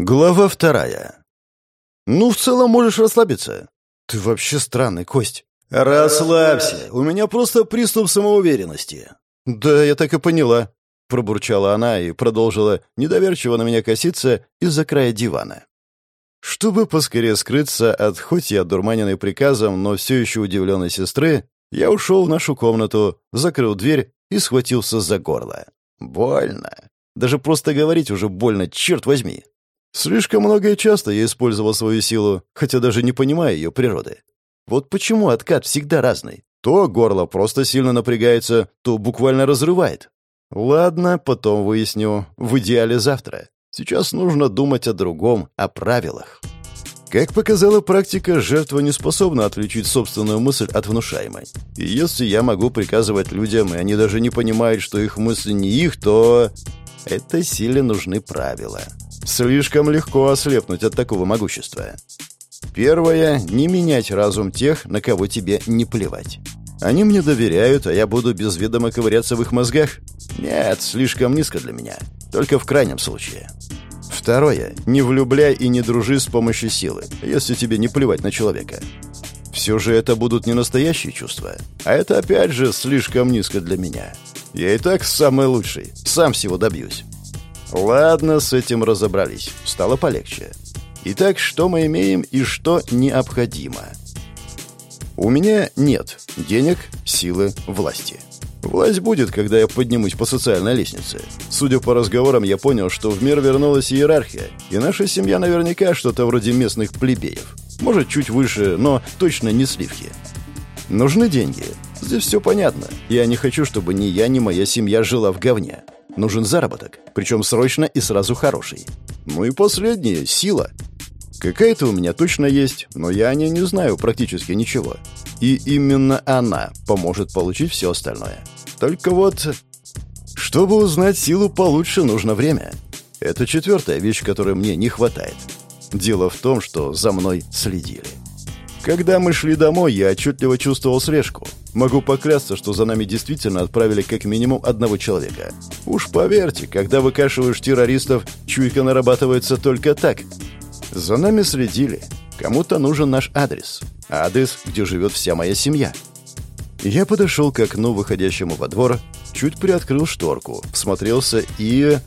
Глава вторая. «Ну, в целом можешь расслабиться». «Ты вообще странный, Кость». «Расслабься, у меня просто приступ самоуверенности». «Да, я так и поняла», — пробурчала она и продолжила недоверчиво на меня коситься из-за края дивана. Чтобы поскорее скрыться от хоть и одурманенной приказом, но все еще удивленной сестры, я ушел в нашу комнату, закрыл дверь и схватился за горло. Больно. Даже просто говорить уже больно, черт возьми. Слишком много и часто я использовал свою силу, хотя даже не понимаю ее природы. Вот почему откат всегда разный. То горло просто сильно напрягается, то буквально разрывает. Ладно, потом выясню. В идеале завтра. Сейчас нужно думать о другом, о правилах. Как показала практика, жертва не способна отличить собственную мысль от внушаемой. И если я могу приказывать людям, и они даже не понимают, что их мысли не их, то... Этой силе нужны правила. Слишком легко ослепнуть от такого могущества. Первое — не менять разум тех, на кого тебе не плевать. Они мне доверяют, а я буду без ковыряться в их мозгах? Нет, слишком низко для меня. Только в крайнем случае. Второе. Не влюбляй и не дружи с помощью силы, если тебе не плевать на человека. Все же это будут не настоящие чувства. А это опять же слишком низко для меня. Я и так самый лучший. Сам всего добьюсь. Ладно, с этим разобрались. Стало полегче. Итак, что мы имеем и что необходимо? У меня нет денег, силы, власти. Власть будет, когда я поднимусь по социальной лестнице. Судя по разговорам, я понял, что в мир вернулась иерархия, и наша семья наверняка что-то вроде местных плебеев. Может, чуть выше, но точно не сливки. Нужны деньги. Здесь все понятно. Я не хочу, чтобы ни я, ни моя семья жила в говне. Нужен заработок, причем срочно и сразу хороший. Ну и последнее — сила. Какая-то у меня точно есть, но я о ней не знаю практически ничего. И именно она поможет получить все остальное. Только вот... Чтобы узнать силу получше, нужно время. Это четвертая вещь, которой мне не хватает. Дело в том, что за мной следили. Когда мы шли домой, я отчетливо чувствовал слежку. Могу поклясться, что за нами действительно отправили как минимум одного человека. Уж поверьте, когда выкашиваешь террористов, чуйка нарабатывается только так. За нами следили. Кому-то нужен наш адрес. Адрес, где живет вся моя семья. Я подошел к окну, выходящему во двор, чуть приоткрыл шторку, всмотрелся и...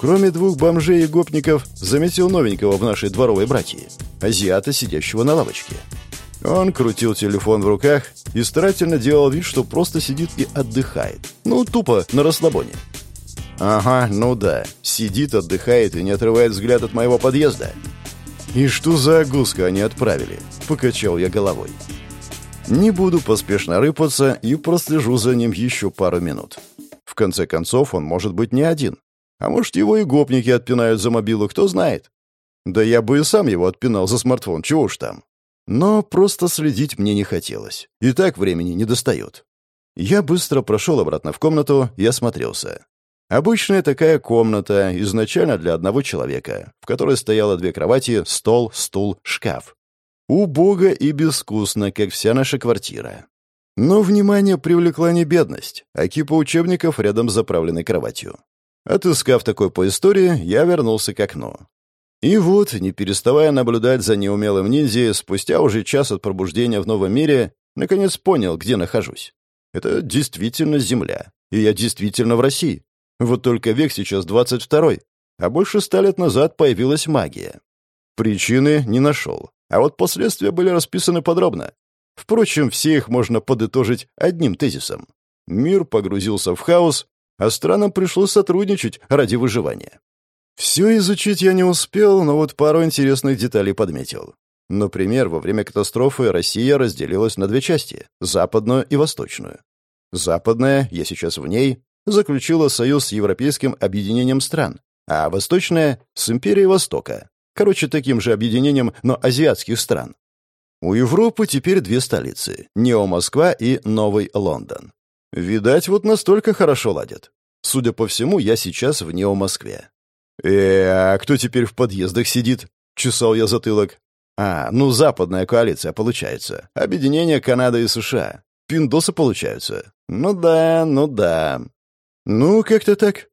Кроме двух бомжей и гопников, заметил новенького в нашей дворовой братье. Азиата, сидящего на лавочке. Он крутил телефон в руках и старательно делал вид, что просто сидит и отдыхает. Ну, тупо, на расслабоне. Ага, ну да, сидит, отдыхает и не отрывает взгляд от моего подъезда. И что за огузка они отправили? Покачал я головой. Не буду поспешно рыпаться и прослежу за ним еще пару минут. В конце концов, он может быть не один. А может, его и гопники отпинают за мобилу, кто знает. Да я бы и сам его отпинал за смартфон, чего уж там. Но просто следить мне не хотелось. И так времени не достает. Я быстро прошел обратно в комнату и осмотрелся. Обычная такая комната, изначально для одного человека, в которой стояло две кровати, стол, стул, шкаф. Убого и безвкусно, как вся наша квартира. Но внимание привлекла не бедность, а кипа учебников рядом с заправленной кроватью. Отыскав такой по истории, я вернулся к окну. И вот, не переставая наблюдать за неумелым ниндзя, спустя уже час от пробуждения в новом мире, наконец понял, где нахожусь. Это действительно Земля. И я действительно в России. Вот только век сейчас 22-й, а больше ста лет назад появилась магия. Причины не нашел, а вот последствия были расписаны подробно. Впрочем, все их можно подытожить одним тезисом. Мир погрузился в хаос, а странам пришлось сотрудничать ради выживания. Все изучить я не успел, но вот пару интересных деталей подметил. Например, во время катастрофы Россия разделилась на две части — западную и восточную. Западная, я сейчас в ней, заключила союз с Европейским объединением стран, а восточная — с Империей Востока. Короче, таким же объединением, но азиатских стран. У Европы теперь две столицы — Нео-Москва и Новый Лондон. Видать, вот настолько хорошо ладят. Судя по всему, я сейчас в Нео-Москве. «Э, а кто теперь в подъездах сидит?» — чесал я затылок. «А, ну, западная коалиция, получается. Объединение Канады и США. Пиндосы получаются. Ну да, ну да. Ну, как-то так.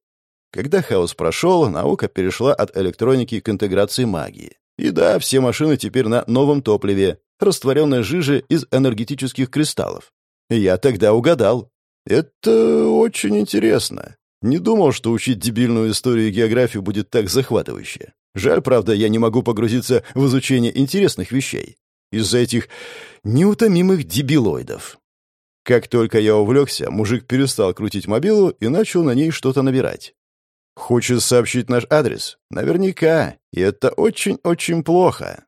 Когда хаос прошел, наука перешла от электроники к интеграции магии. И да, все машины теперь на новом топливе, растворенной жиже из энергетических кристаллов. Я тогда угадал. Это очень интересно. Не думал, что учить дебильную историю и географию будет так захватывающе. Жаль, правда, я не могу погрузиться в изучение интересных вещей. Из-за этих неутомимых дебилоидов. Как только я увлекся, мужик перестал крутить мобилу и начал на ней что-то набирать. Хочешь сообщить наш адрес? Наверняка. И это очень-очень плохо.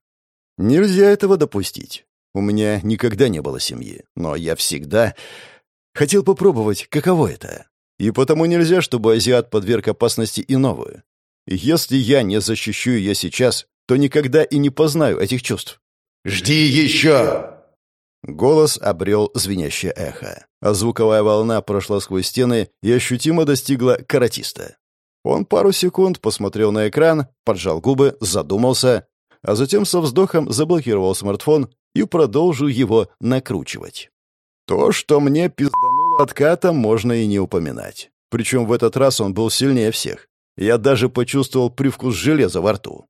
Нельзя этого допустить. У меня никогда не было семьи, но я всегда хотел попробовать, каково это. И потому нельзя, чтобы азиат подверг опасности и новую. Если я не защищу ее сейчас, то никогда и не познаю этих чувств. «Жди еще!» Голос обрел звенящее эхо, а звуковая волна прошла сквозь стены и ощутимо достигла каратиста. Он пару секунд посмотрел на экран, поджал губы, задумался, а затем со вздохом заблокировал смартфон и продолжил его накручивать. То, что мне пиздануло откатом, можно и не упоминать. Причем в этот раз он был сильнее всех. Я даже почувствовал привкус железа во рту.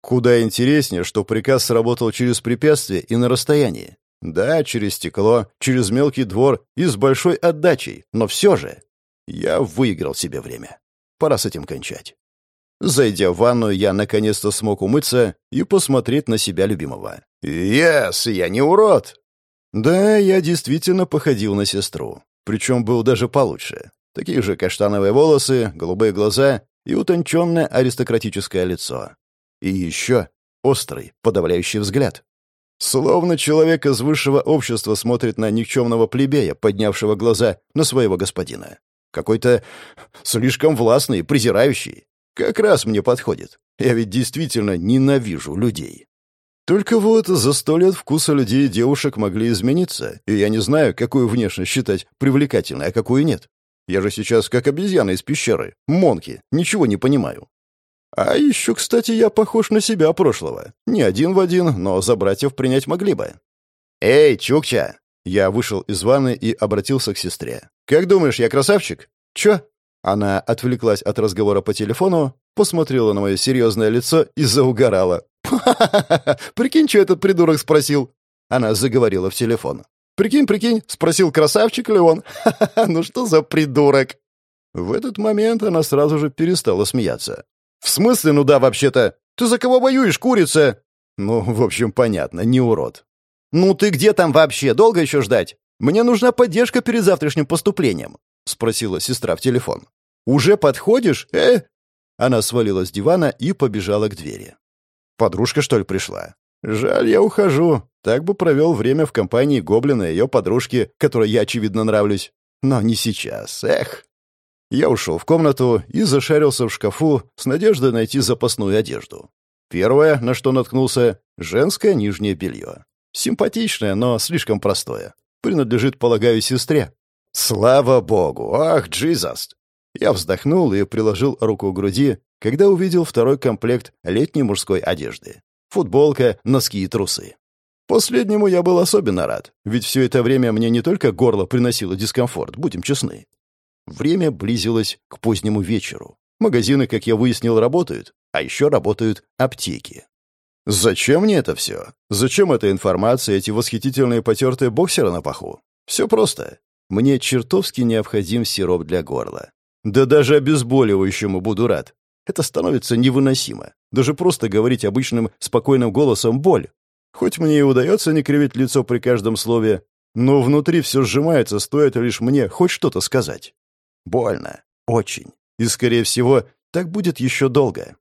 Куда интереснее, что приказ сработал через препятствие и на расстоянии. Да, через стекло, через мелкий двор и с большой отдачей, но все же я выиграл себе время. Пора с этим кончать. Зайдя в ванную, я наконец-то смог умыться и посмотреть на себя любимого. «Ес, я не урод!» Да, я действительно походил на сестру. Причем был даже получше. Такие же каштановые волосы, голубые глаза и утонченное аристократическое лицо. И еще острый, подавляющий взгляд. Словно человек из высшего общества смотрит на никчемного плебея, поднявшего глаза на своего господина. Какой-то слишком властный, презирающий. Как раз мне подходит. Я ведь действительно ненавижу людей. Только вот за сто лет вкуса людей и девушек могли измениться, и я не знаю, какую внешность считать привлекательной, а какую нет. Я же сейчас как обезьяна из пещеры, монки, ничего не понимаю. А еще, кстати, я похож на себя прошлого. Не один в один, но за братьев принять могли бы. «Эй, Чукча!» Я вышел из ванны и обратился к сестре. «Как думаешь, я красавчик?» «Чё?» Она отвлеклась от разговора по телефону, посмотрела на мое серьезное лицо и заугорала. «Ха-ха-ха! Прикинь, что этот придурок спросил?» Она заговорила в телефон. «Прикинь, прикинь!» — спросил, красавчик ли он. «Ха-ха-ха! Ну что за придурок?» В этот момент она сразу же перестала смеяться. «В смысле, ну да, вообще-то? Ты за кого воюешь, курица?» «Ну, в общем, понятно, не урод». «Ну ты где там вообще? Долго еще ждать? Мне нужна поддержка перед завтрашним поступлением», — спросила сестра в телефон. «Уже подходишь? Э?» Она свалила с дивана и побежала к двери. «Подружка, что ли, пришла?» «Жаль, я ухожу. Так бы провел время в компании Гоблина и ее подружки, которой я, очевидно, нравлюсь. Но не сейчас. Эх!» Я ушел в комнату и зашарился в шкафу с надеждой найти запасную одежду. Первое, на что наткнулся — женское нижнее белье. Симпатичное, но слишком простое. Принадлежит, полагаю, сестре. Слава богу! Ах, Джизаст! Я вздохнул и приложил руку к груди, когда увидел второй комплект летней мужской одежды. Футболка, носки и трусы. Последнему я был особенно рад, ведь все это время мне не только горло приносило дискомфорт, будем честны, Время близилось к позднему вечеру. Магазины, как я выяснил, работают, а еще работают аптеки. Зачем мне это все? Зачем эта информация, эти восхитительные потертые боксеры на паху? Все просто. Мне чертовски необходим сироп для горла. Да даже обезболивающему буду рад. Это становится невыносимо. Даже просто говорить обычным спокойным голосом боль. Хоть мне и удается не кривить лицо при каждом слове, но внутри все сжимается, стоит лишь мне хоть что-то сказать. Больно. Очень. И, скорее всего, так будет еще долго.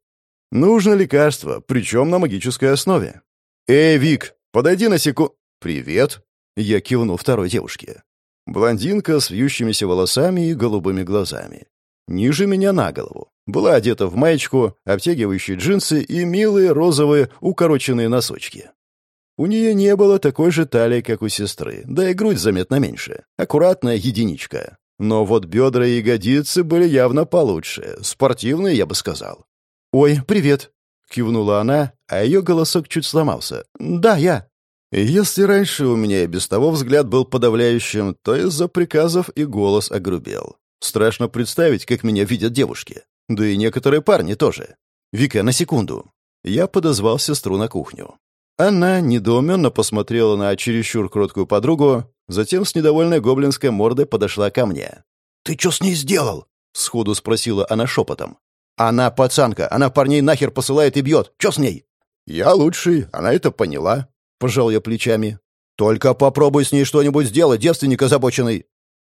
Нужно лекарство, причем на магической основе. «Эй, Вик, подойди на секунду...» «Привет!» Я кивнул второй девушке. Блондинка с вьющимися волосами и голубыми глазами. Ниже меня на голову. Была одета в маечку, обтягивающие джинсы и милые розовые укороченные носочки. У нее не было такой же талии, как у сестры, да и грудь заметно меньше. Аккуратная единичка. Но вот бедра и ягодицы были явно получше, спортивные, я бы сказал. «Ой, привет!» — кивнула она, а ее голосок чуть сломался. «Да, я». Если раньше у меня и без того взгляд был подавляющим, то из-за приказов и голос огрубел. Страшно представить, как меня видят девушки. Да и некоторые парни тоже. Вика, на секунду. Я подозвал сестру на кухню. Она недоуменно посмотрела на чересчур кроткую подругу, затем с недовольной гоблинской мордой подошла ко мне. «Ты что с ней сделал?» — сходу спросила она шепотом. «Она пацанка, она парней нахер посылает и бьет. Что с ней?» «Я лучший, она это поняла», — пожал я плечами. «Только попробуй с ней что-нибудь сделать, девственник озабоченный».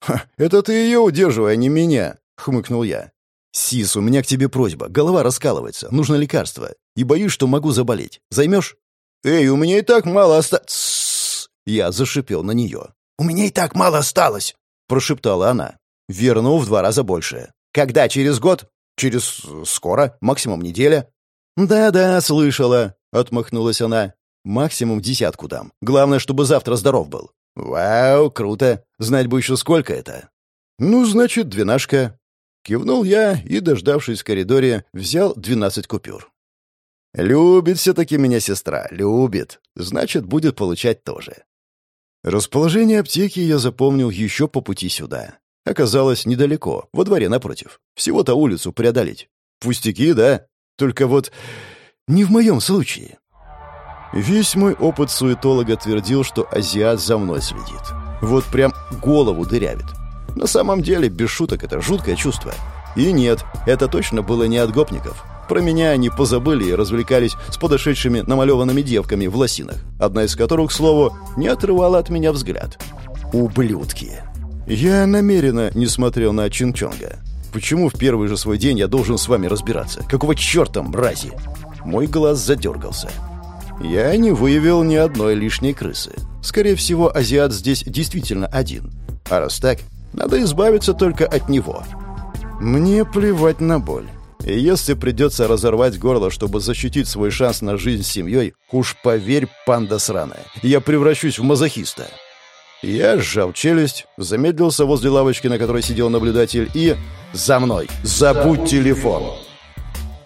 «Ха, это ты ее удерживай, а не меня», — хмыкнул я. «Сис, у меня к тебе просьба. Голова раскалывается, нужно лекарство. И боюсь, что могу заболеть. Займешь?» «Эй, у меня и так мало осталось...» Я зашипел на нее. «У меня и так мало осталось», — прошептала она. Верну в два раза больше. «Когда? Через год?» «Через... скоро. Максимум неделя». «Да-да, слышала», — отмахнулась она. «Максимум десятку дам. Главное, чтобы завтра здоров был». «Вау, круто. Знать бы еще сколько это». «Ну, значит, двенашка». Кивнул я и, дождавшись в коридоре, взял двенадцать купюр. «Любит все-таки меня сестра, любит. Значит, будет получать тоже». Расположение аптеки я запомнил еще по пути сюда. Оказалось, недалеко, во дворе напротив. Всего-то улицу преодолеть. Пустяки, да? Только вот не в моем случае. Весь мой опыт суетолога твердил, что азиат за мной следит. Вот прям голову дырявит. На самом деле, без шуток, это жуткое чувство. И нет, это точно было не от гопников. Про меня они позабыли и развлекались с подошедшими намалеванными девками в лосинах, одна из которых, к слову, не отрывала от меня взгляд. Ублюдки. Я намеренно не смотрел на Чинчонга. Почему в первый же свой день я должен с вами разбираться? Какого черта, мрази? Мой глаз задергался. Я не выявил ни одной лишней крысы. Скорее всего, азиат здесь действительно один. А раз так, надо избавиться только от него. Мне плевать на боль. И если придется разорвать горло, чтобы защитить свой шанс на жизнь с семьей, уж поверь, панда сраная, я превращусь в мазохиста. Я сжал челюсть, замедлился возле лавочки, на которой сидел наблюдатель, и... «За мной! Забудь телефон!»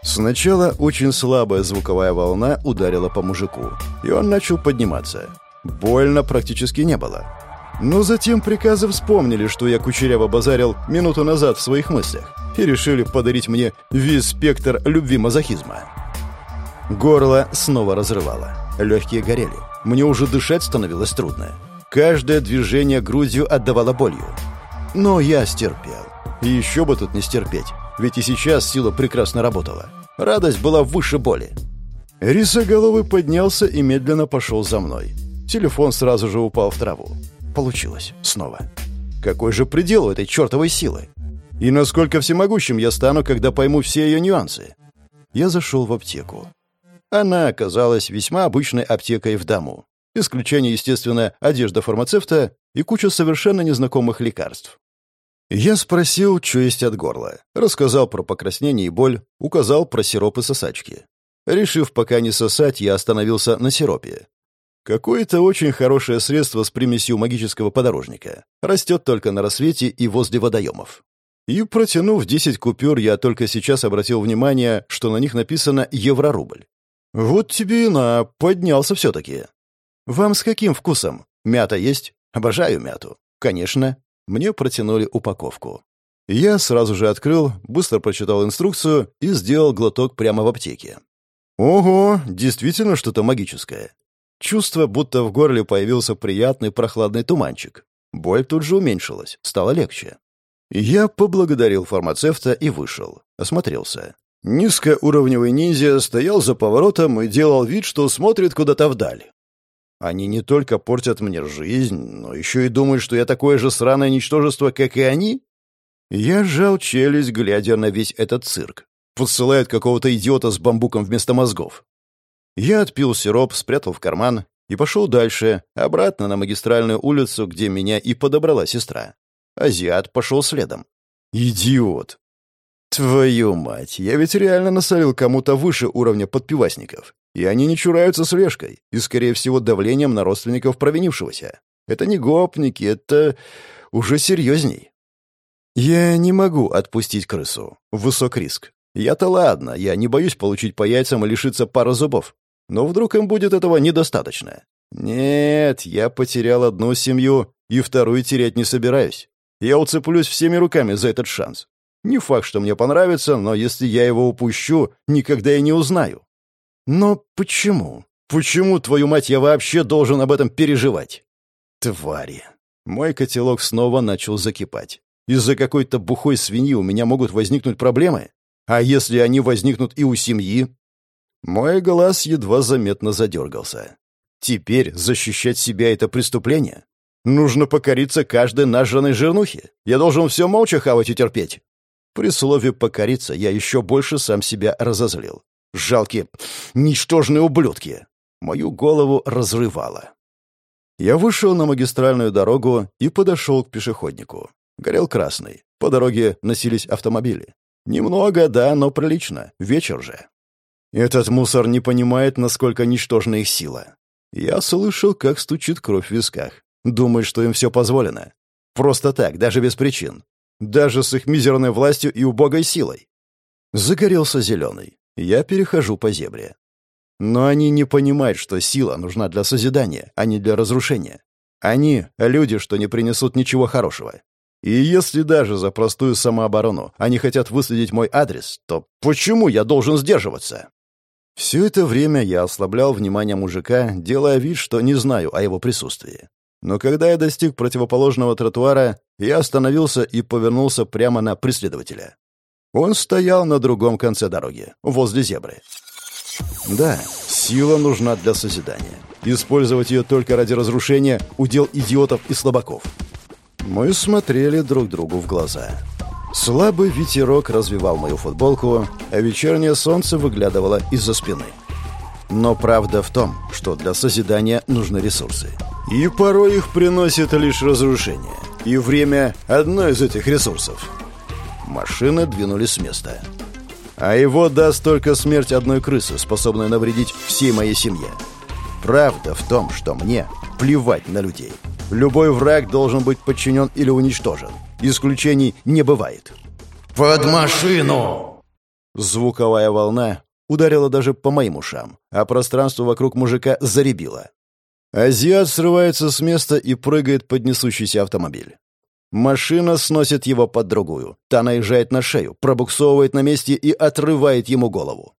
Сначала очень слабая звуковая волна ударила по мужику, и он начал подниматься. Больно практически не было. Но затем приказы вспомнили, что я кучеряво базарил минуту назад в своих мыслях, и решили подарить мне весь спектр любви-мазохизма. Горло снова разрывало. Легкие горели. Мне уже дышать становилось трудно. Каждое движение грудью отдавало болью. Но я стерпел. И еще бы тут не стерпеть. Ведь и сейчас сила прекрасно работала. Радость была выше боли. Рисоголовый поднялся и медленно пошел за мной. Телефон сразу же упал в траву. Получилось. Снова. Какой же предел у этой чертовой силы? И насколько всемогущим я стану, когда пойму все ее нюансы? Я зашел в аптеку. Она оказалась весьма обычной аптекой в дому. Исключение, естественно, одежда фармацевта и куча совершенно незнакомых лекарств. Я спросил, что есть от горла. Рассказал про покраснение и боль, указал про сироп и сосачки. Решив пока не сосать, я остановился на сиропе. Какое-то очень хорошее средство с примесью магического подорожника. Растет только на рассвете и возле водоемов. И, протянув 10 купюр, я только сейчас обратил внимание, что на них написано «еврорубль». Вот тебе и на, поднялся все-таки. «Вам с каким вкусом? Мята есть? Обожаю мяту». «Конечно». Мне протянули упаковку. Я сразу же открыл, быстро прочитал инструкцию и сделал глоток прямо в аптеке. Ого, действительно что-то магическое. Чувство, будто в горле появился приятный прохладный туманчик. Боль тут же уменьшилась, стало легче. Я поблагодарил фармацевта и вышел. Осмотрелся. Низкоуровневый ниндзя стоял за поворотом и делал вид, что смотрит куда-то вдаль. Они не только портят мне жизнь, но еще и думают, что я такое же сраное ничтожество, как и они? Я сжал челюсть, глядя на весь этот цирк. Подсылают какого-то идиота с бамбуком вместо мозгов. Я отпил сироп, спрятал в карман и пошел дальше, обратно на магистральную улицу, где меня и подобрала сестра. Азиат пошел следом. «Идиот!» «Твою мать, я ведь реально насолил кому-то выше уровня подпивасников. И они не чураются слежкой и, скорее всего, давлением на родственников провинившегося. Это не гопники, это уже серьезней. Я не могу отпустить крысу. Высок риск. Я-то ладно, я не боюсь получить по яйцам и лишиться пары зубов. Но вдруг им будет этого недостаточно. Нет, я потерял одну семью и вторую терять не собираюсь. Я уцеплюсь всеми руками за этот шанс. Не факт, что мне понравится, но если я его упущу, никогда и не узнаю. Но почему? Почему, твою мать, я вообще должен об этом переживать? Твари. Мой котелок снова начал закипать. Из-за какой-то бухой свиньи у меня могут возникнуть проблемы? А если они возникнут и у семьи? Мой глаз едва заметно задергался. Теперь защищать себя — это преступление? Нужно покориться каждой нажранной жирнухе? Я должен все молча хавать и терпеть? При слове «покориться» я еще больше сам себя разозлил. Жалкие, ничтожные ублюдки. Мою голову разрывало. Я вышел на магистральную дорогу и подошел к пешеходнику. Горел красный. По дороге носились автомобили. Немного, да, но прилично. Вечер же. Этот мусор не понимает, насколько ничтожна их сила. Я слышал, как стучит кровь в висках. Думает, что им все позволено. Просто так, даже без причин. Даже с их мизерной властью и убогой силой. Загорелся зеленый. Я перехожу по зебре. Но они не понимают, что сила нужна для созидания, а не для разрушения. Они — люди, что не принесут ничего хорошего. И если даже за простую самооборону они хотят выследить мой адрес, то почему я должен сдерживаться? Все это время я ослаблял внимание мужика, делая вид, что не знаю о его присутствии. Но когда я достиг противоположного тротуара, я остановился и повернулся прямо на преследователя. Он стоял на другом конце дороги, возле зебры. Да, сила нужна для созидания. Использовать ее только ради разрушения — удел идиотов и слабаков. Мы смотрели друг другу в глаза. Слабый ветерок развивал мою футболку, а вечернее солнце выглядывало из-за спины. Но правда в том, что для созидания нужны ресурсы. И порой их приносит лишь разрушение. И время — одно из этих ресурсов. Машины двинулись с места. А его даст только смерть одной крысы, способной навредить всей моей семье. Правда в том, что мне плевать на людей. Любой враг должен быть подчинен или уничтожен. Исключений не бывает. «Под машину!» Звуковая волна ударила даже по моим ушам, а пространство вокруг мужика заребило. Азиат срывается с места и прыгает под несущийся автомобиль. Машина сносит его под другую. Та наезжает на шею, пробуксовывает на месте и отрывает ему голову.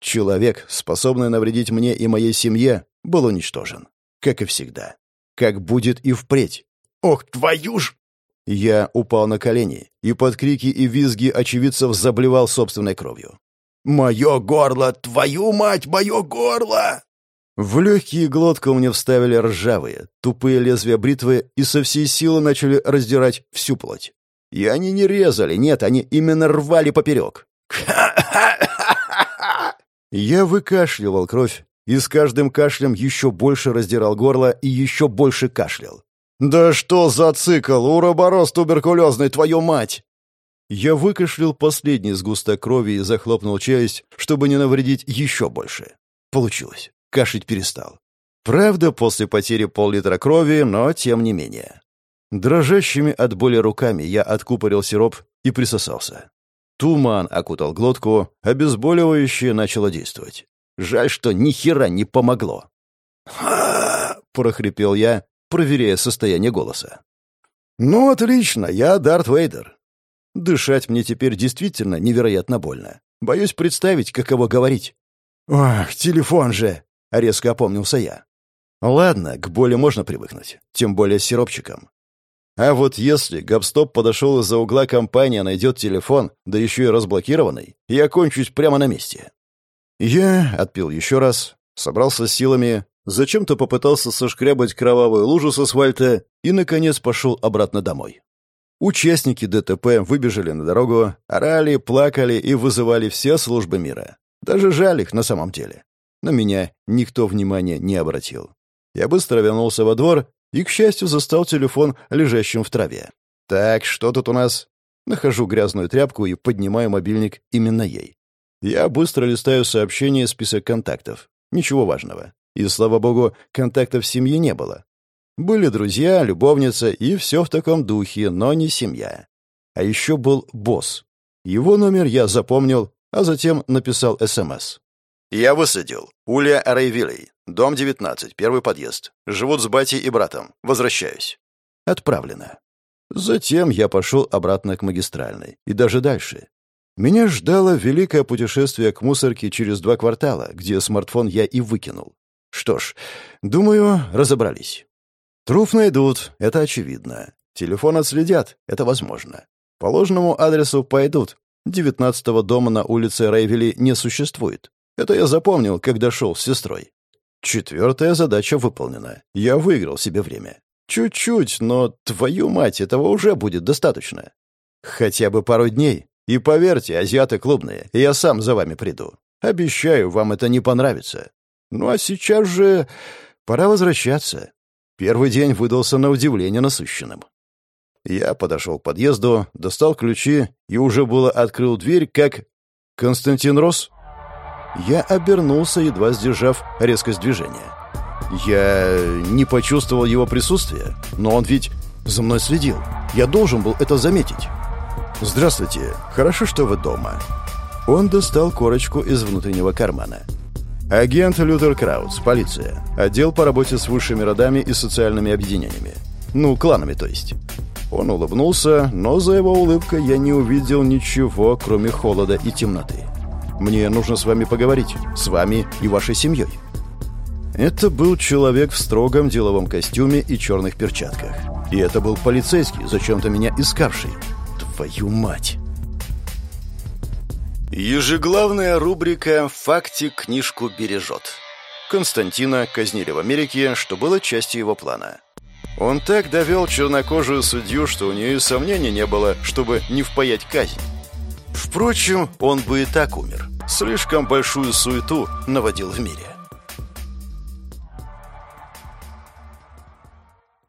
Человек, способный навредить мне и моей семье, был уничтожен. Как и всегда. Как будет и впредь. «Ох, твою ж!» Я упал на колени и под крики и визги очевидцев заблевал собственной кровью. «Мое горло! Твою мать, мое горло!» В легкие глотку мне вставили ржавые, тупые лезвия бритвы и со всей силы начали раздирать всю плоть. И они не резали, нет, они именно рвали поперек. Я выкашливал кровь, и с каждым кашлем еще больше раздирал горло и еще больше кашлял. «Да что за цикл? Уроборос туберкулезный, твою мать!» Я выкашлял последний сгусток крови и захлопнул челюсть, чтобы не навредить еще больше. Получилось. Кашлять перестал. Правда, после потери пол-литра крови, но тем не менее. Дрожащими от боли руками я откупорил сироп и присосался. Туман окутал глотку, обезболивающее начало действовать. Жаль, что ни хера не помогло. Прохрипел я, проверяя состояние голоса. «Ну, отлично, я Дарт Вейдер. Дышать мне теперь действительно невероятно больно. Боюсь представить, каково говорить. Ох, телефон же!» — резко опомнился я. «Ладно, к боли можно привыкнуть, тем более с сиропчиком. А вот если Габстоп подошел из-за угла компании, найдет телефон, да еще и разблокированный, я кончусь прямо на месте». Я отпил еще раз, собрался с силами, зачем-то попытался сошкрябать кровавую лужу с асфальта и, наконец, пошел обратно домой. Участники ДТП выбежали на дорогу, орали, плакали и вызывали все службы мира. Даже жаль их на самом деле. На меня никто внимания не обратил. Я быстро вернулся во двор и, к счастью, застал телефон лежащим в траве. «Так, что тут у нас?» Нахожу грязную тряпку и поднимаю мобильник именно ей. Я быстро листаю сообщения список контактов. Ничего важного. И, слава богу, контактов в семье не было. Были друзья, любовница и все в таком духе, но не семья. А еще был босс. Его номер я запомнил, а затем написал СМС. «Я высадил. Улья Рейвилей. Дом 19, первый подъезд. Живут с батей и братом. Возвращаюсь». Отправлено. Затем я пошел обратно к магистральной. И даже дальше. Меня ждало великое путешествие к мусорке через два квартала, где смартфон я и выкинул. Что ж, думаю, разобрались. Труп найдут, это очевидно. Телефон отследят, это возможно. По ложному адресу пойдут. Девятнадцатого дома на улице Рейвели не существует. Это я запомнил, когда шел с сестрой. Четвертая задача выполнена. Я выиграл себе время. Чуть-чуть, но, твою мать, этого уже будет достаточно. Хотя бы пару дней. И поверьте, азиаты клубные, я сам за вами приду. Обещаю, вам это не понравится. Ну а сейчас же пора возвращаться. Первый день выдался на удивление насыщенным. Я подошел к подъезду, достал ключи и уже было открыл дверь, как... «Константин Рос?» Я обернулся, едва сдержав резкость движения. Я не почувствовал его присутствия, но он ведь за мной следил. Я должен был это заметить. «Здравствуйте. Хорошо, что вы дома». Он достал корочку из внутреннего кармана. «Агент Лютер Краудс, полиция. Отдел по работе с высшими родами и социальными объединениями. Ну, кланами, то есть». Он улыбнулся, но за его улыбкой я не увидел ничего, кроме холода и темноты. «Мне нужно с вами поговорить. С вами и вашей семьей». Это был человек в строгом деловом костюме и черных перчатках. И это был полицейский, зачем-то меня искавший. Твою мать! Ежеглавная рубрика «Фактик книжку бережет». Константина казнили в Америке, что было частью его плана. Он так довел чернокожую судью, что у нее и сомнений не было, чтобы не впаять казнь. Впрочем, он бы и так умер. Слишком большую суету наводил в мире.